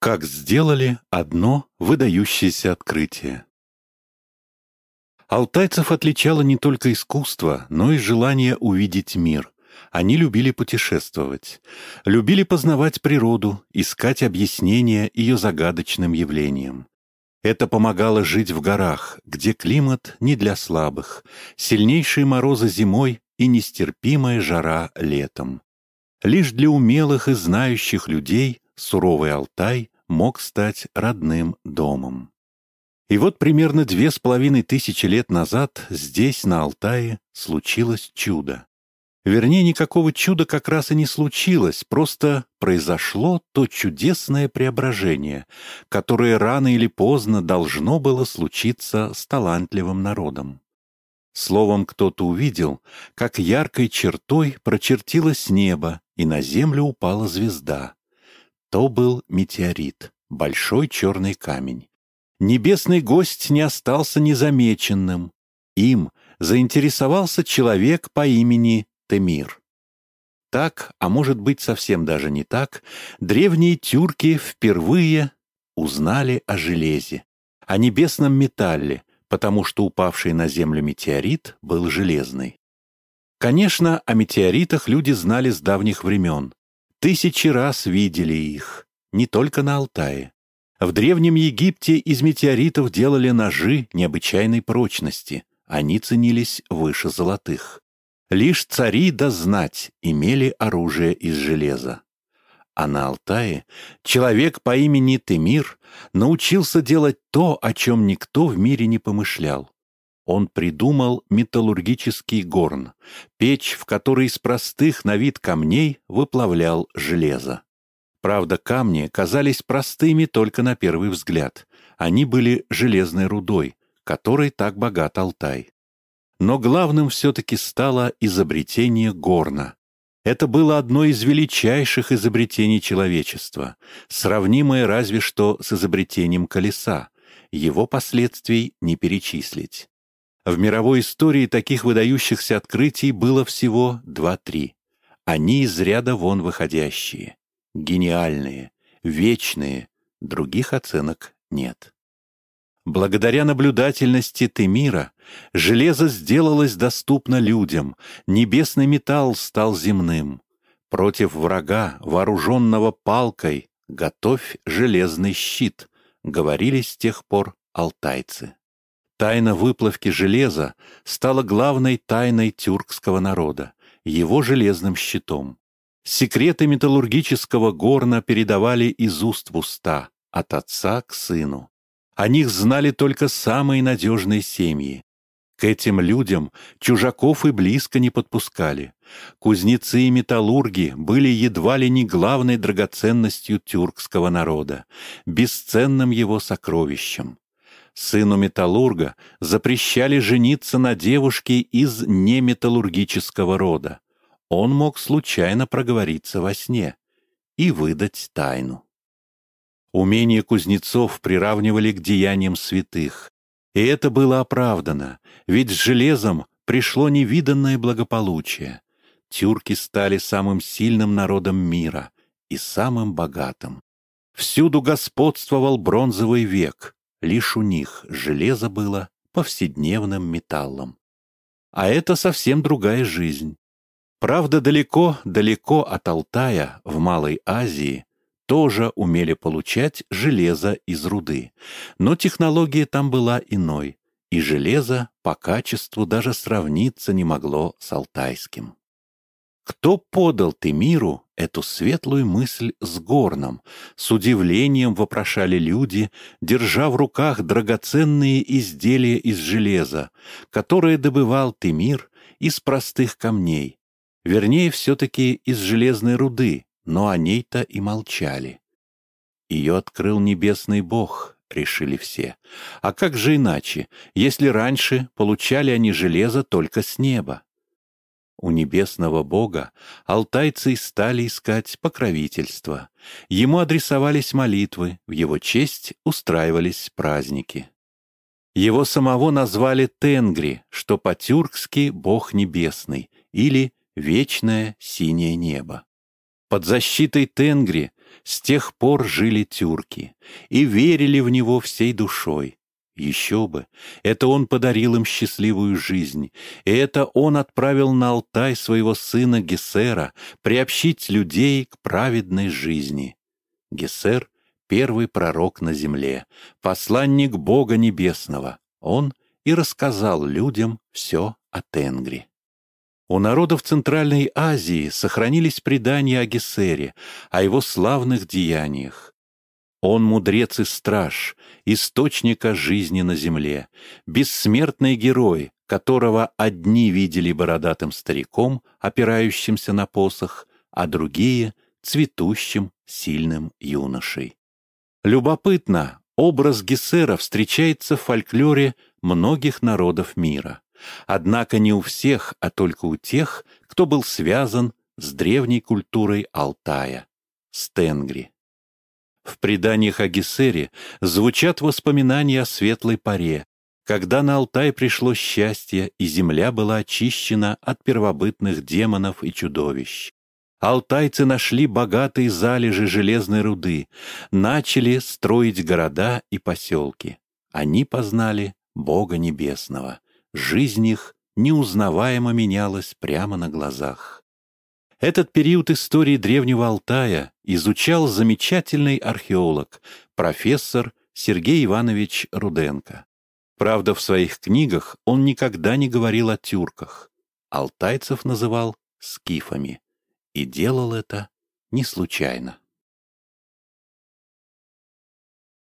Как сделали одно выдающееся открытие. Алтайцев отличало не только искусство, но и желание увидеть мир. Они любили путешествовать, любили познавать природу, искать объяснения ее загадочным явлениям. Это помогало жить в горах, где климат не для слабых, сильнейшие морозы зимой и нестерпимая жара летом. Лишь для умелых и знающих людей суровый Алтай мог стать родным домом. И вот примерно две с половиной тысячи лет назад здесь, на Алтае, случилось чудо. Вернее, никакого чуда как раз и не случилось, просто произошло то чудесное преображение, которое рано или поздно должно было случиться с талантливым народом. Словом, кто-то увидел, как яркой чертой прочертилось небо, и на землю упала звезда. То был метеорит, большой черный камень. Небесный гость не остался незамеченным. Им заинтересовался человек по имени Темир. Так, а может быть совсем даже не так, древние тюрки впервые узнали о железе, о небесном металле, потому что упавший на землю метеорит был железный. Конечно, о метеоритах люди знали с давних времен, Тысячи раз видели их, не только на Алтае. В Древнем Египте из метеоритов делали ножи необычайной прочности, они ценились выше золотых. Лишь цари да знать имели оружие из железа. А на Алтае человек по имени Темир научился делать то, о чем никто в мире не помышлял. Он придумал металлургический горн, печь, в которой из простых на вид камней выплавлял железо. Правда, камни казались простыми только на первый взгляд. Они были железной рудой, которой так богат Алтай. Но главным все-таки стало изобретение горна. Это было одно из величайших изобретений человечества, сравнимое разве что с изобретением колеса. Его последствий не перечислить. В мировой истории таких выдающихся открытий было всего два-три. Они из ряда вон выходящие, гениальные, вечные, других оценок нет. Благодаря наблюдательности Темира железо сделалось доступно людям, небесный металл стал земным. Против врага, вооруженного палкой, готовь железный щит, говорили с тех пор алтайцы. Тайна выплавки железа стала главной тайной тюркского народа, его железным щитом. Секреты металлургического горна передавали из уст в уста, от отца к сыну. О них знали только самые надежные семьи. К этим людям чужаков и близко не подпускали. Кузнецы и металлурги были едва ли не главной драгоценностью тюркского народа, бесценным его сокровищем сыну металлурга, запрещали жениться на девушке из неметаллургического рода. Он мог случайно проговориться во сне и выдать тайну. Умение кузнецов приравнивали к деяниям святых, и это было оправдано, ведь с железом пришло невиданное благополучие. Тюрки стали самым сильным народом мира и самым богатым. Всюду господствовал бронзовый век, Лишь у них железо было повседневным металлом. А это совсем другая жизнь. Правда, далеко-далеко от Алтая, в Малой Азии, тоже умели получать железо из руды. Но технология там была иной, и железо по качеству даже сравниться не могло с алтайским. Кто подал ты миру эту светлую мысль с горном? С удивлением вопрошали люди, держа в руках драгоценные изделия из железа, которые добывал ты мир из простых камней. Вернее, все-таки из железной руды, но о ней-то и молчали. Ее открыл небесный бог, решили все. А как же иначе, если раньше получали они железо только с неба? У небесного бога алтайцы стали искать покровительство. Ему адресовались молитвы, в его честь устраивались праздники. Его самого назвали Тенгри, что по-тюркски «бог небесный» или «вечное синее небо». Под защитой Тенгри С тех пор жили тюрки и верили в него всей душой. Еще бы, это он подарил им счастливую жизнь, и это он отправил на Алтай своего сына Гессера приобщить людей к праведной жизни. Гессер — первый пророк на земле, посланник Бога Небесного. Он и рассказал людям все о Тенгри. У народов Центральной Азии сохранились предания о Гессере, о его славных деяниях. Он мудрец и страж, источника жизни на земле, бессмертный герой, которого одни видели бородатым стариком, опирающимся на посох, а другие — цветущим, сильным юношей. Любопытно, образ Гессера встречается в фольклоре многих народов мира. Однако не у всех, а только у тех, кто был связан с древней культурой Алтая, с Тенгри. В преданиях о Гессере звучат воспоминания о светлой поре, когда на Алтай пришло счастье, и земля была очищена от первобытных демонов и чудовищ. Алтайцы нашли богатые залежи железной руды, начали строить города и поселки. Они познали Бога Небесного. Жизнь их неузнаваемо менялась прямо на глазах. Этот период истории Древнего Алтая изучал замечательный археолог, профессор Сергей Иванович Руденко. Правда, в своих книгах он никогда не говорил о тюрках. Алтайцев называл скифами. И делал это не случайно.